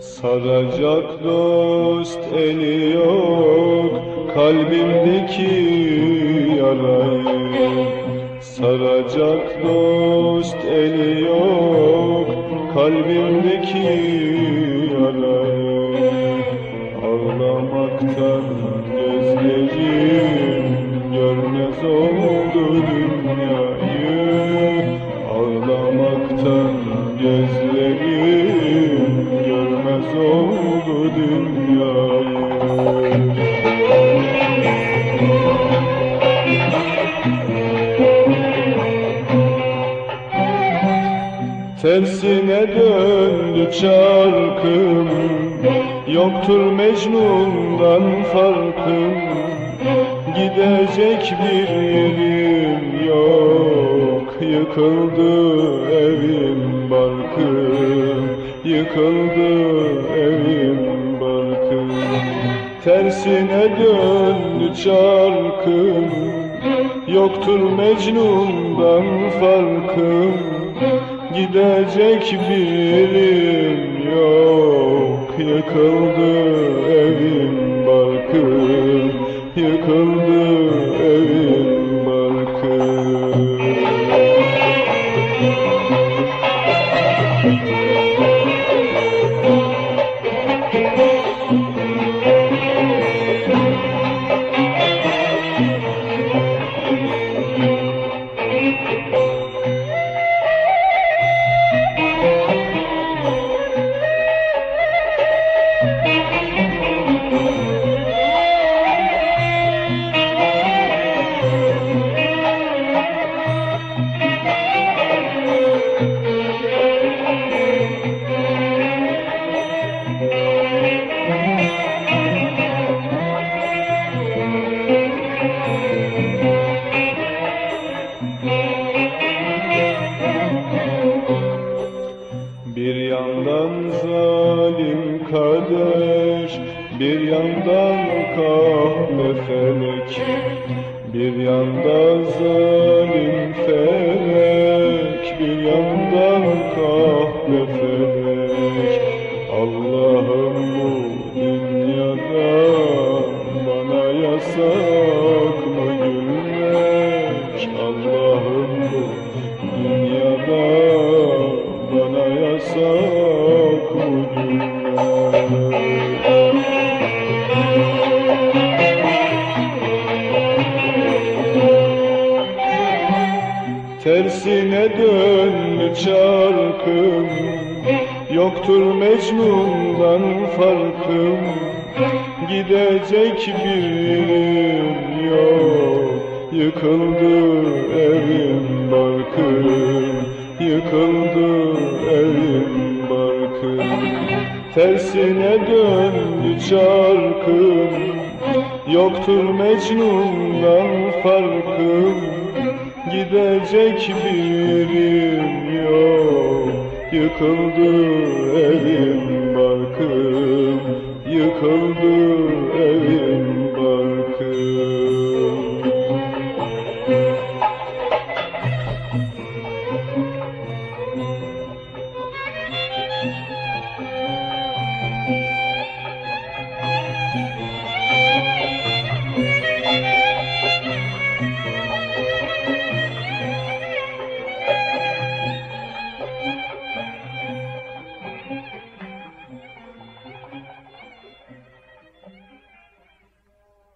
Saracak dost eli yok kalbimdeki yarayı Saracak dost eli yok kalbimdeki yarayı Ağlamaktan gözlerim görmez oldu dünyayı. Ağlamaktan gözlerim görmez oldu dünyayı. Tersine döndü çarkım Yoktur Mecnun'dan farkım Gidecek bir yerim yok. Yıkıldı evim barkım Yıkıldı evim barkım Tersine döndü çarkım Yoktur Mecnun'dan farkım Gidecek birim yok Yıkıldı evim barkım Yıkıldı Bir yandan zalim kader Bir yandan kahve felek Bir yanda zalim felek Bir yandan kahve felek Tersine döndü çarkım. Yoktur Mecnun'dan farkım. Gidecek birim yok. Yıkıldı evim barkım. Yıkıldı evim barkım. Tersine döndü çarkım. Yoktur Mecnun'dan farkım Gidecek birim yok. Yıkıldı evim barkım. Yıkıldı